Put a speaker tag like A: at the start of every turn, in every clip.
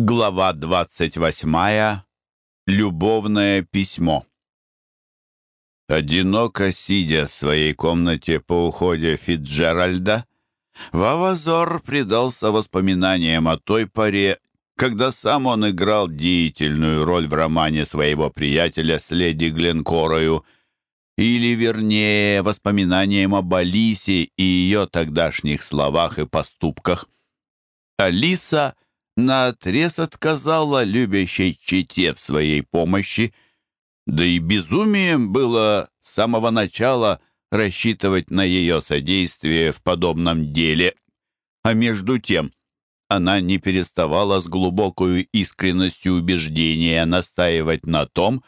A: Глава 28. Любовное письмо. Одиноко сидя в своей комнате по уходе Фитджеральда, Вавазор предался воспоминаниям о той поре, когда сам он играл деятельную роль в романе своего приятеля с леди Гленкорою, или, вернее, воспоминаниям об Алисе и ее тогдашних наотрез отказала любящей чите в своей помощи, да и безумием было с самого начала рассчитывать на ее содействие в подобном деле. А между тем она не переставала с глубокой искренностью убеждения настаивать на том,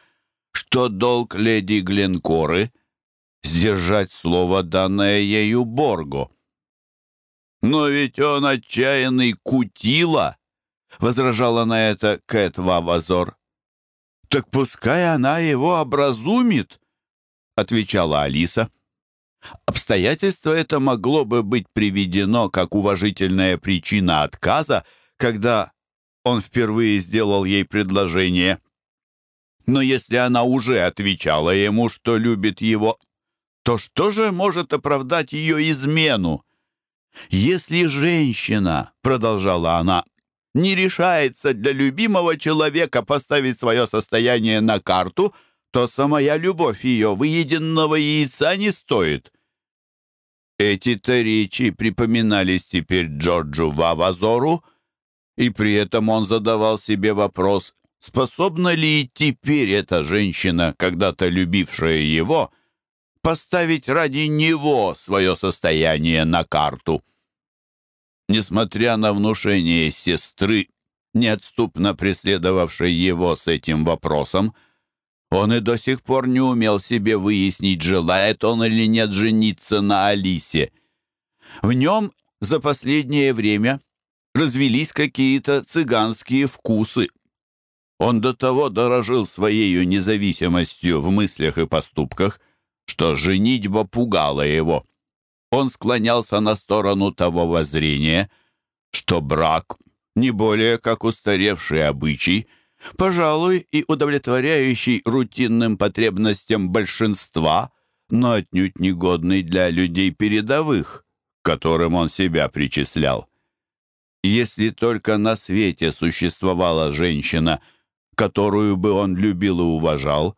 A: что долг леди Гленкоры — сдержать слово, данное ею Борго. «Но ведь он отчаянный кутила!» возражала на это Кэт Вавазор. «Так пускай она его образумит», — отвечала Алиса. Обстоятельство это могло бы быть приведено как уважительная причина отказа, когда он впервые сделал ей предложение. Но если она уже отвечала ему, что любит его, то что же может оправдать ее измену? «Если женщина, — продолжала она, не решается для любимого человека поставить свое состояние на карту, то несмотря на внушение сестры, неотступно преследовавшей его с этим вопросом, он и до сих пор не умел себе выяснить, желает он или нет жениться на Алисе. В нем за последнее время развелись какие-то цыганские вкусы. Он до того дорожил своей независимостью в мыслях и поступках, что женитьба пугала его он склонялся на сторону того воззрения, что брак, не более как устаревший обычай, пожалуй, и удовлетворяющий рутинным потребностям большинства, но отнюдь негодный для людей передовых, к которым он себя причислял. Если только на свете существовала женщина, которую бы он любил и уважал,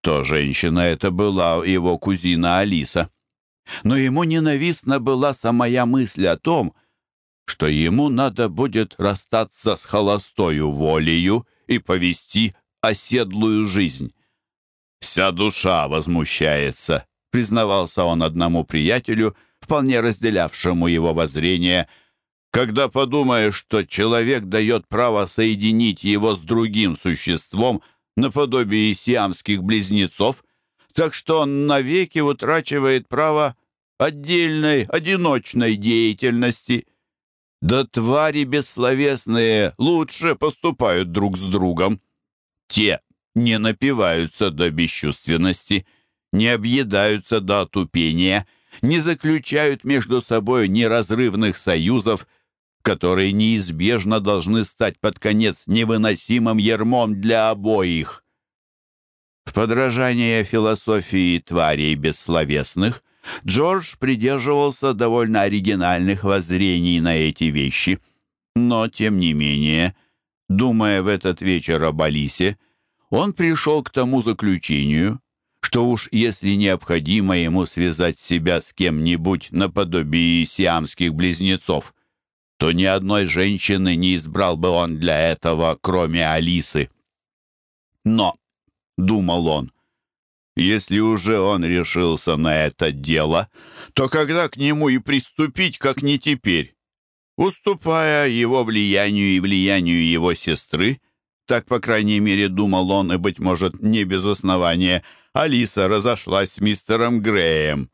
A: то женщина эта была его кузина Алиса. Но ему ненавистна была самая мысль о том, что ему надо будет расстаться с холостою волею и повести оседлую жизнь. «Вся душа возмущается», — признавался он одному приятелю, вполне разделявшему его воззрение, «когда подумаешь, что человек дает право соединить его с другим существом наподобие сиамских близнецов, так что он навеки утрачивает право отдельной, одиночной деятельности. Да твари бессловесные лучше поступают друг с другом. Те не напиваются до бесчувственности, не объедаются до тупения, не заключают между собой неразрывных союзов, которые неизбежно должны стать под конец невыносимым ермом для обоих. В подражание философии тварей бессловесных, Джордж придерживался довольно оригинальных воззрений на эти вещи. Но, тем не менее, думая в этот вечер об Алисе, он пришел к тому заключению, что уж если необходимо ему связать себя с кем-нибудь наподобие сиамских близнецов, то ни одной женщины не избрал бы он для этого, кроме Алисы. Но думал он. Если уже он решился на это дело, то когда к нему и приступить, как не теперь? Уступая его влиянию и влиянию его сестры, так, по крайней мере, думал он, и, быть может, не без основания, Алиса разошлась с мистером Греем.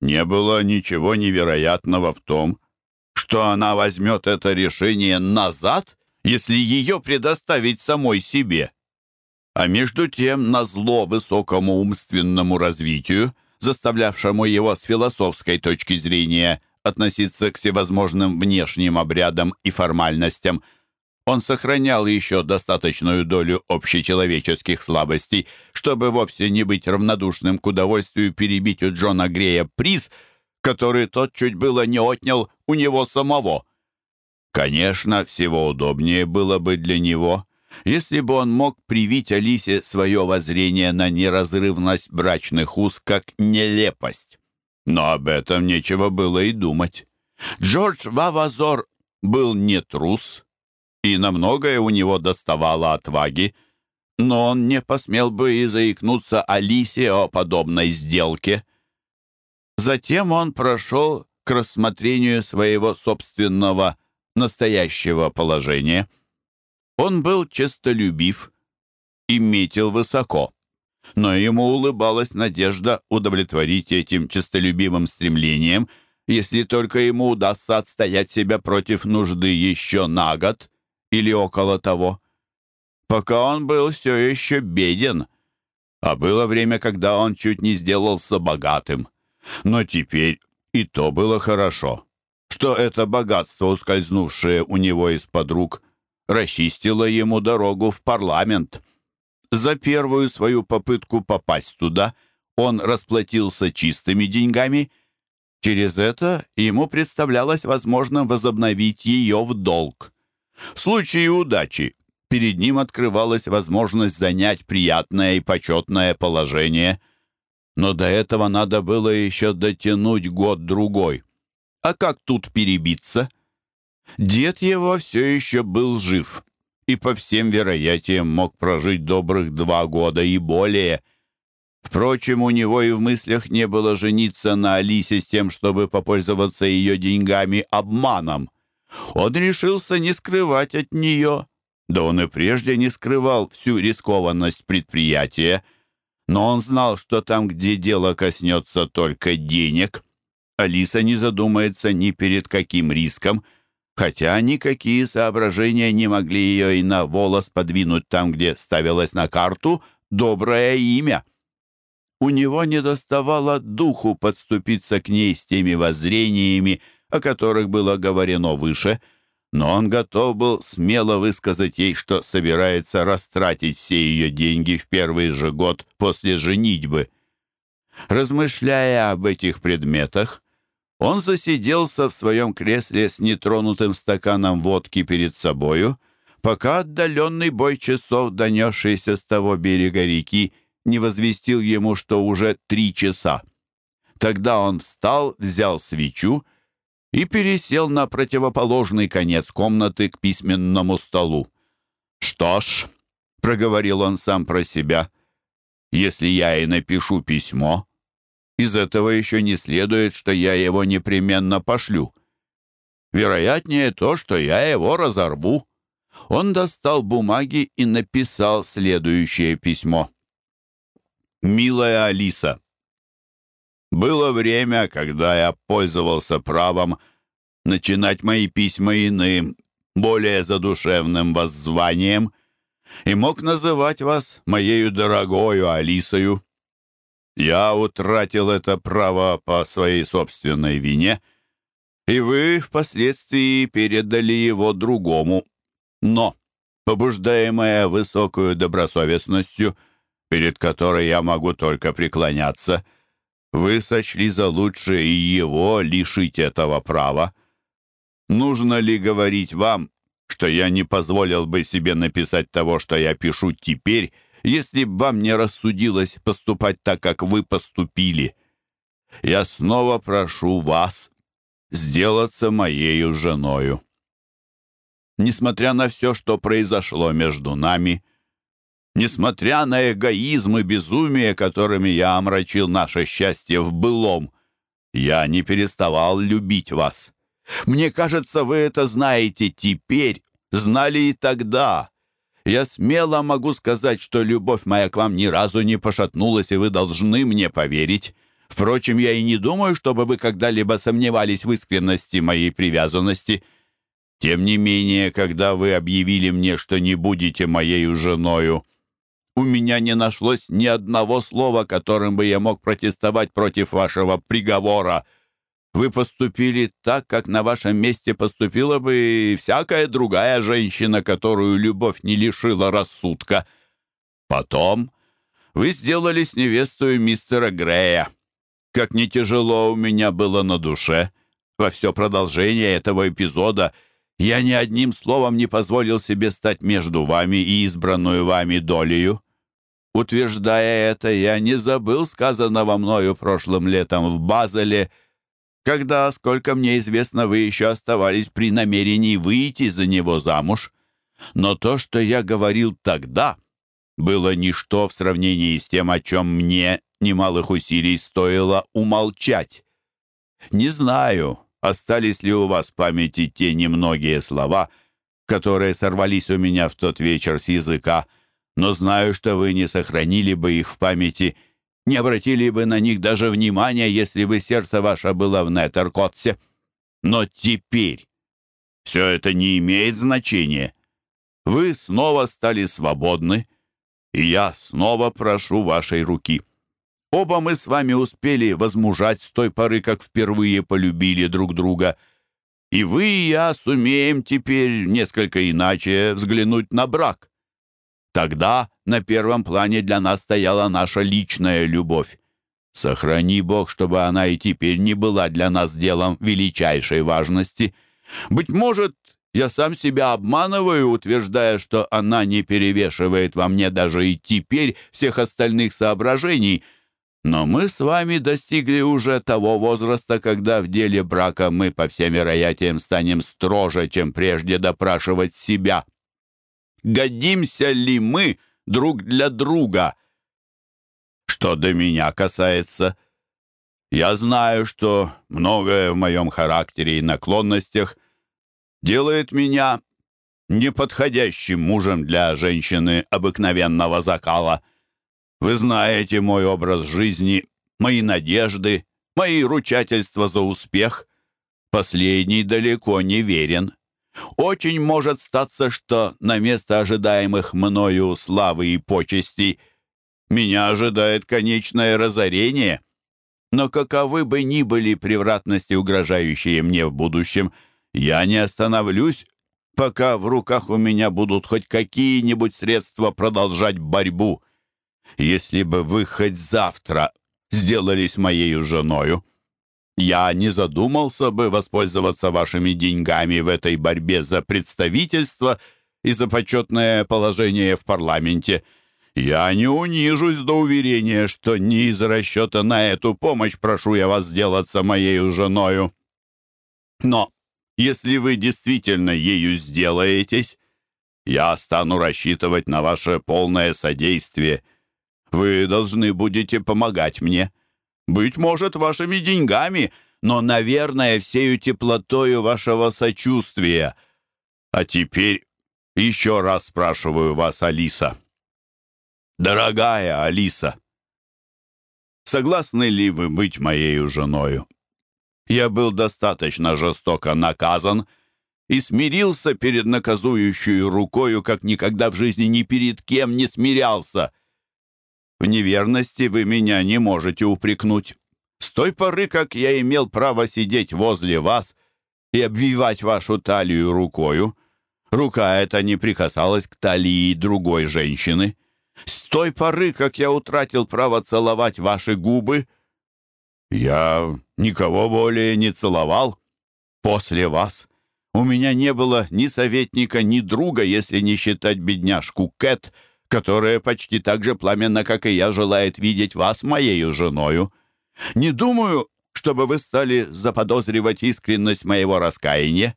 A: Не было ничего невероятного в том, что она возьмет это решение назад, если ее предоставить самой себе. А между тем, на зло высокому умственному развитию, заставлявшему его с философской точки зрения относиться к всевозможным внешним обрядам и формальностям, он сохранял еще достаточную долю общечеловеческих слабостей, чтобы вовсе не быть равнодушным к удовольствию Если бы он мог привить Алисе свое воззрение на неразрывность брачных уз как нелепость. Но об этом нечего было и думать. Джордж Вавазор был не трус, и на многое у него доставало отваги, но он не посмел бы и заикнуться Алисе о подобной сделке. Затем он прошел к рассмотрению своего собственного настоящего положения — он был честолюбив и метил высоко, но ему улыбалась надежда удовлетворить этим честолюбивым стремлением, если только ему удастся отстоять себя против нужды еще на год или около того. Пока он был все еще беден, а было время, когда он чуть не сделался богатым. Но теперь и то было хорошо, что это богатство, ускользнувшее у него из-под рук – расчистила ему дорогу в парламент. За первую свою попытку попасть туда он расплатился чистыми деньгами. Через это ему представлялось возможным возобновить ее в долг. В случае удачи перед ним открывалась возможность занять приятное и почетное положение. Но до этого надо было еще дотянуть год-другой. А как тут перебиться — Дед его все еще был жив, и по всем вероятиям мог прожить добрых два года и более. Впрочем, у него и в мыслях не было жениться на Алисе с тем, чтобы попользоваться ее деньгами обманом. Он решился не скрывать от нее. Да он и прежде не скрывал всю рискованность предприятия. Но он знал, что там, где дело коснется только денег, Алиса не задумается ни перед каким риском — хотя никакие соображения не могли ее и на волос подвинуть там, где ставилось на карту доброе имя. У него не доставало духу подступиться к ней с теми воззрениями, о которых было говорено выше, но он готов был смело высказать ей, что собирается растратить все ее деньги в первый Он засиделся в своем кресле с нетронутым стаканом водки перед собою, пока отдаленный бой часов, донесшийся с того берега реки, не возвестил ему, что уже три часа. Тогда он встал, взял свечу и пересел на противоположный конец комнаты к письменному столу. «Что ж», — проговорил он сам про себя, — «если я и напишу письмо, из этого еще не следует, что я его непременно пошлю. Вероятнее то, что я его разорву». Он достал бумаги и написал следующее письмо. «Милая Алиса, было время, когда я пользовался правом начинать мои письма иным, более задушевным воззванием» и мог называть вас моею дорогою Алисою. Я утратил это право по своей собственной вине, и вы впоследствии передали его другому. Но, побуждаемая высокую добросовестностью, перед которой я могу только преклоняться, вы сочли за лучшее и его лишить этого права. Нужно ли говорить вам, что я не позволил бы себе написать того, что я пишу теперь, если б вам не рассудилось поступать так, как вы поступили. Я снова прошу вас сделаться моею женою. Несмотря на все, что произошло между нами, несмотря на эгоизм и безумие, которыми я омрачил наше счастье в былом, я не переставал любить вас. Мне кажется, вы это знаете теперь, знали и тогда, Я смело могу сказать, что любовь моя к вам ни разу не пошатнулась, и вы должны мне поверить. Впрочем, я и не думаю, чтобы вы когда-либо сомневались в искренности моей привязанности. Тем не менее, когда вы объявили мне, что не будете моей женою, у меня не нашлось ни одного слова, которым бы я мог протестовать против вашего приговора. вы поступили так, как на вашем месте поступила бы всякая другая женщина, которую любовь не лишила рассудка. Потом вы сделались невестой мистера Грея. Как не тяжело у меня было на душе. Во Когда, сколько мне известно, вы еще оставались при намерении выйти за него замуж. Но то, что я говорил тогда, было ничто в сравнении с тем, о чем мне немалых усилий стоило умолчать. Не знаю, остались ли у вас в памяти те немногие слова, которые сорвались у меня в тот вечер с языка, но знаю, что вы не сохранили бы их в памяти — не обратили бы на них даже внимания, если бы сердце ваше было в Нетеркотсе. Но теперь все это не имеет значения. Вы снова стали свободны, и я снова прошу вашей руки. Оба мы с вами успели возмужать с той поры, как впервые полюбили друг друга. И вы и я сумеем теперь несколько иначе взглянуть на брак. Тогда на первом плане для нас стояла наша личная любовь. Сохрани Бог, чтобы она и теперь не была для нас делом величайшей важности. Быть может, я сам себя обманываю, утверждая, что она не перевешивает во мне даже и теперь всех остальных соображений, но мы с вами достигли уже того возраста, когда в деле брака мы, по всем вероятиям, станем строже, чем прежде допрашивать себя. Годимся ли мы друг для друга. Что до меня касается, я знаю, что многое в моем характере и наклонностях делает меня неподходящим мужем для женщины обыкновенного закала. Вы знаете мой образ жизни, мои надежды, мои ручательства за успех. Последний далеко не верен. Очень может статься, что на место ожидаемых мною славы и почестей меня ожидает конечное разорение. Но каковы бы ни были превратности, угрожающие мне в будущем, я не остановлюсь, пока в руках у меня будут хоть какие-нибудь средства продолжать борьбу. Если бы вы хоть завтра сделались моею женою, я не задумался бы воспользоваться вашими деньгами в этой борьбе за представительство и за почетное положение в парламенте. Я не унижусь до уверения, что не из расчета на эту помощь прошу я вас сделаться моей женою. Но если вы действительно ею сделаетесь, я стану рассчитывать на ваше полное содействие. Вы должны будете помогать мне». Быть может, вашими деньгами, но, наверное, всею теплотою вашего сочувствия. А теперь еще раз спрашиваю вас, Алиса. Дорогая Алиса, согласны ли вы быть моей женою? Я был достаточно жестоко наказан и смирился перед наказующей рукою, как никогда в жизни ни перед кем не смирялся — В неверности вы меня не можете упрекнуть. С той поры, как я имел право сидеть возле вас и обвивать вашу талию рукою, рука эта не прикасалась к талии другой женщины. С той поры, как я утратил право целовать ваши губы, я никого более не целовал. После вас у меня не было ни советника, ни друга, если не считать бедняжку Кэт — которая почти так же пламенно, как и я, желает видеть вас моею женою. Не думаю, чтобы вы стали заподозривать искренность моего раскаяния.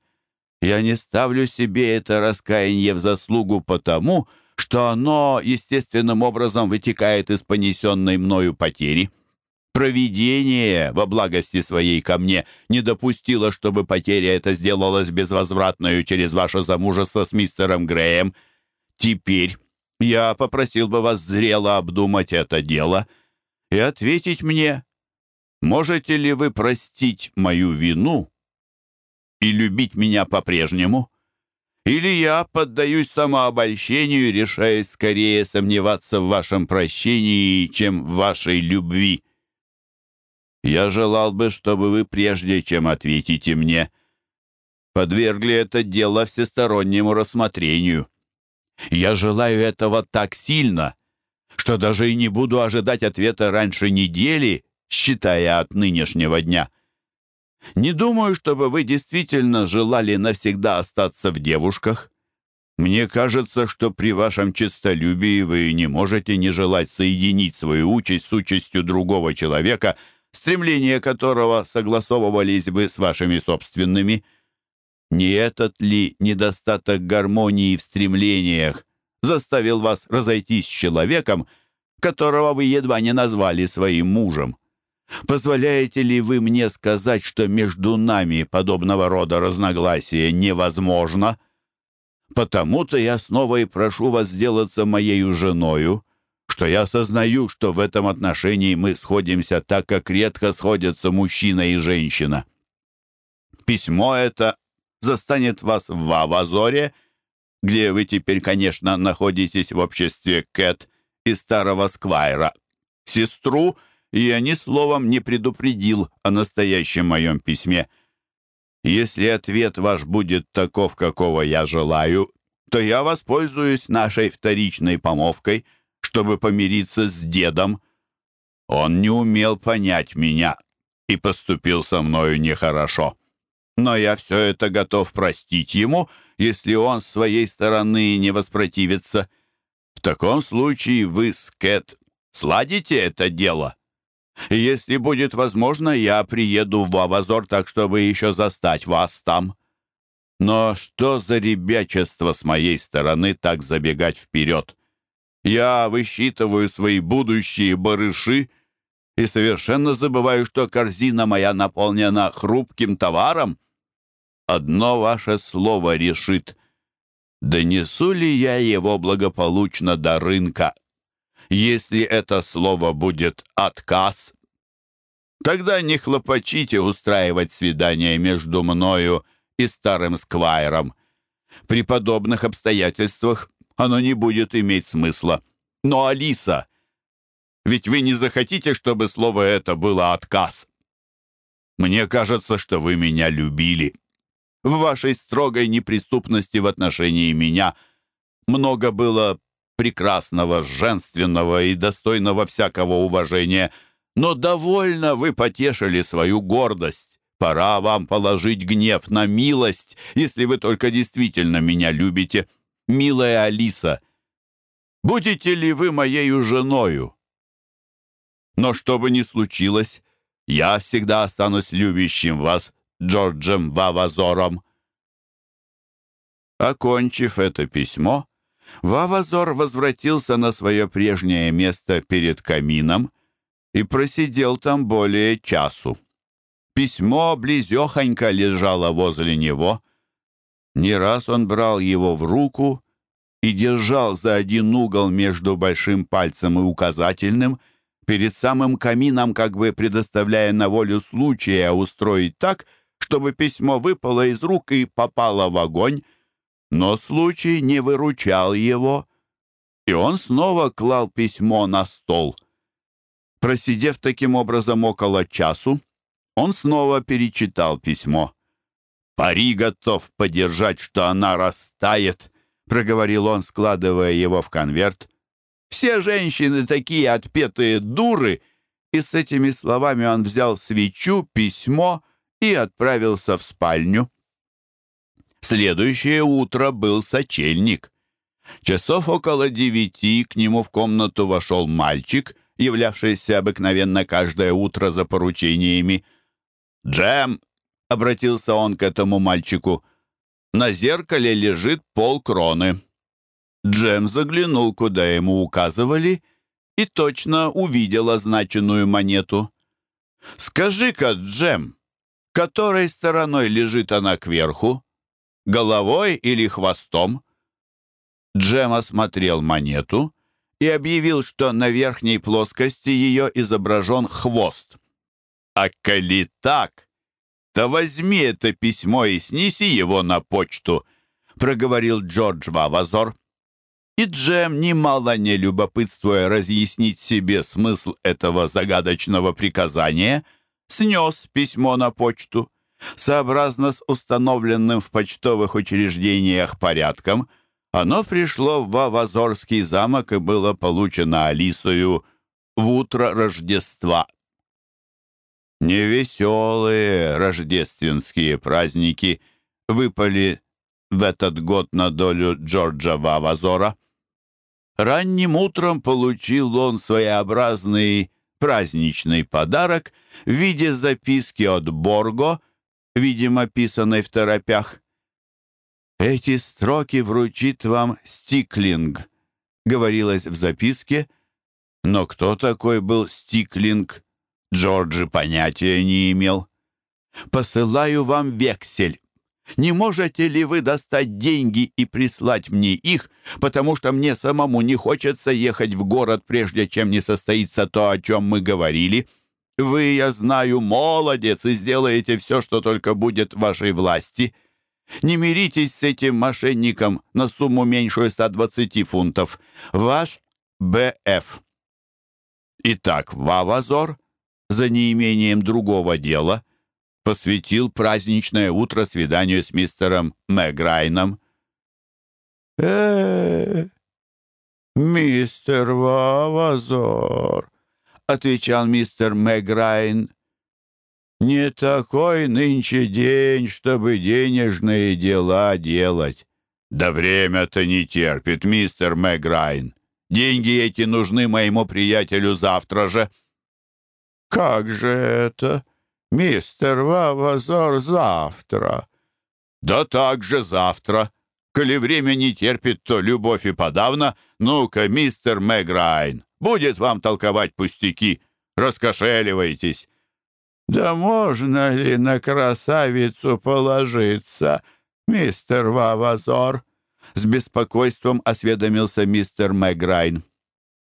A: Я не ставлю себе это раскаяние в заслугу потому, что оно естественным образом вытекает из понесенной мною потери. Провидение во благости своей ко мне не допустило, чтобы потеря эта сделалась безвозвратною через ваше замужество с мистером Греем. Теперь, я попросил бы вас зрело обдумать это дело и ответить мне, можете ли вы простить мою вину и любить меня по-прежнему, или я поддаюсь самообольщению, решаясь скорее сомневаться в вашем прощении, чем в вашей любви. Я желал бы, чтобы вы, прежде чем ответите мне, подвергли это дело всестороннему рассмотрению. Я желаю этого так сильно, что даже и не буду ожидать ответа раньше недели, считая от нынешнего дня. Не думаю, чтобы вы действительно желали навсегда остаться в девушках. Мне кажется, что при вашем честолюбии вы не можете не желать соединить свою участь с участью другого человека, стремления которого согласовывались бы с вашими собственными – не этот ли недостаток гармонии в стремлениях заставил вас разойтись с человеком, которого вы едва не назвали своим мужем? Позволяете ли вы мне сказать, что между нами подобного рода разногласия невозможно? Потому-то я снова и прошу вас сделаться моей женою, что я осознаю, что в этом отношении мы сходимся так, как редко сходятся мужчина и женщина. Письмо это застанет вас в Авазоре, где вы теперь, конечно, находитесь в обществе Кэт и старого Сквайра. Сестру я ни словом не предупредил о настоящем моем письме. Если ответ ваш будет таков, какого я желаю, то я воспользуюсь нашей вторичной помовкой, чтобы помириться с дедом. Он не умел понять меня и поступил со мною нехорошо. Но я все это готов простить ему, если он с своей стороны не воспротивится. В таком случае вы с Кэт сладите это дело. Если будет возможно, я приеду в Авазор так, чтобы еще застать вас там. Но что за ребячество с моей стороны так забегать вперед? Я высчитываю свои будущие барыши и совершенно забываю, что корзина моя наполнена хрупким товаром. одно ваше слово решит, донесу ли я его благополучно до рынка. Если это слово будет «отказ», тогда не хлопочите устраивать свидание между мною и старым сквайром. При подобных обстоятельствах оно не будет иметь смысла. Но, Алиса, ведь вы не захотите, чтобы слово это было «отказ». Мне кажется, что вы меня любили». В вашей строгой неприступности в отношении меня много было прекрасного, женственного и достойного всякого уважения. Но довольно вы потешили свою гордость. Пора вам положить гнев на милость, если вы только действительно меня любите. Милая Алиса, будете ли вы моею женою? Но что бы ни случилось, я всегда останусь любящим вас Джорджем Вавазором. Окончив это письмо, Вавазор возвратился на свое прежнее место перед камином и просидел там более часу. Письмо близехонько лежало возле него. Не раз он брал его в руку и держал за один угол между большим пальцем и указательным — перед самым камином, как бы предоставляя на волю случая устроить так, чтобы письмо выпало из рук и попало в огонь, но случай не выручал его, и он снова клал письмо на стол. Просидев таким образом около часу, он снова перечитал письмо. «Пари готов подержать, что она растает», — проговорил он, складывая его в конверт. «Все женщины такие отпетые дуры!» И с этими словами он взял свечу, письмо — и отправился в спальню. Следующее утро был сочельник. Часов около девяти к нему в комнату вошел мальчик, являвшийся обыкновенно каждое утро за поручениями. «Джем!» — обратился он к этому мальчику. «На зеркале лежит полкроны». Джем заглянул, куда ему указывали, и точно увидел означенную монету. «Скажи-ка, Джем!» которой стороной лежит она кверху, головой или хвостом. Джема смотрел монету и объявил, что на верхней плоскости ее изображен хвост. «А коли так, то возьми это письмо и снеси его на почту», проговорил Джордж Вавазор. И Джем, немало не любопытствуя разъяснить себе смысл этого загадочного приказания, — снес письмо на почту. Сообразно с установленным в почтовых учреждениях порядком, оно пришло в Авазорский замок и было получено Алисою в утро Рождества. Невеселые рождественские праздники выпали в этот год на долю Джорджа Вавазора. Ранним утром получил он своеобразный праздничный подарок в виде записки от Борго, видимо, писанной в торопях. «Эти строки вручит вам Стиклинг», — говорилось в записке, но кто такой был Стиклинг, Джорджи понятия не имел. «Посылаю вам вексель. Не можете ли вы достать деньги и прислать мне их, потому что мне самому не хочется ехать в город, прежде чем не состоится то, о чем мы говорили? Вы, я знаю, молодец и сделаете все, что только будет в вашей власти. Не миритесь с этим мошенником на сумму меньшую 120 фунтов. Ваш Б.Ф. Итак, Вавазор, за неимением другого дела, посвятил праздничное утро свиданию с мистером Мэграйном. э мистер Вавазор», — отвечал мистер Мэграйн, — «не такой нынче день, чтобы денежные дела делать». «Да время-то не терпит, мистер Мэграйн. Деньги эти нужны моему приятелю завтра же». «Как же это?» «Мистер Вавазор завтра». «Да так же завтра. Коли время не терпит, то любовь и подавно. Ну-ка, мистер Мэграйн, будет вам толковать пустяки. Раскошеливайтесь». «Да можно ли на красавицу положиться, мистер Вавазор?» С беспокойством осведомился мистер Мэграйн.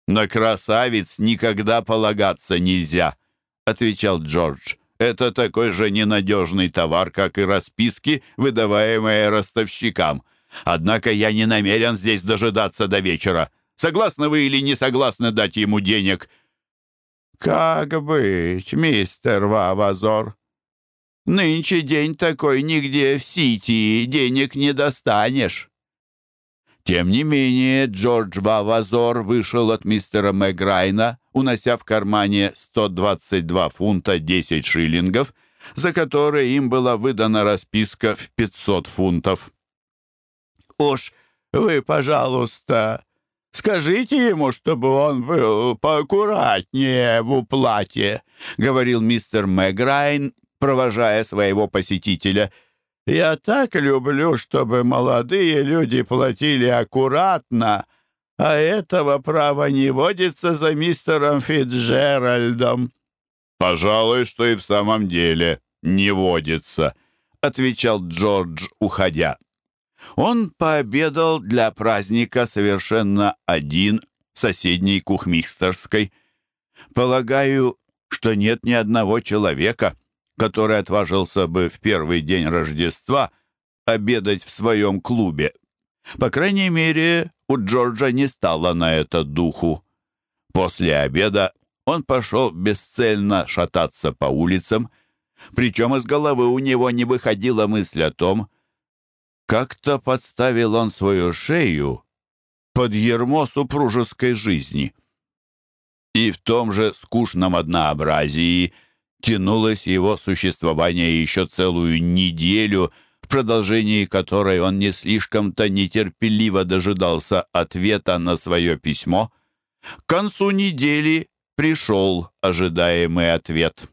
A: «На красавиц никогда полагаться нельзя», — отвечал Джордж. Это такой же ненадежный товар, как и расписки, выдаваемые ростовщикам. Однако я не намерен здесь дожидаться до вечера. Согласны вы или не согласны дать ему денег?» «Как быть, мистер Вавазор? Нынче день такой нигде в Сити, денег не достанешь». Тем не менее, Джордж Вавазор вышел от мистера Мэграйна, унося в кармане 122 фунта 10 шиллингов, за которые им была выдана расписка в 500 фунтов. «Уж вы, пожалуйста, скажите ему, чтобы он был поаккуратнее в уплате», говорил мистер Мэграйн, провожая своего посетителя. «Я так люблю, чтобы молодые люди платили аккуратно, а этого права не водится за мистером Фитджеральдом». «Пожалуй, что и в самом деле не водится», — отвечал Джордж, уходя. Он пообедал для праздника совершенно один в По крайней мере, у Джорджа не стало на это духу. После обеда он пошел бесцельно шататься по улицам, причем из головы у него не выходила мысль о том, как-то подставил он свою шею под ермо супружеской жизни. И в том же скучном однообразии тянулось его существование еще целую неделю — продолжении которой он не слишком-то нетерпеливо дожидался ответа на свое письмо, к концу недели пришел ожидаемый ответ.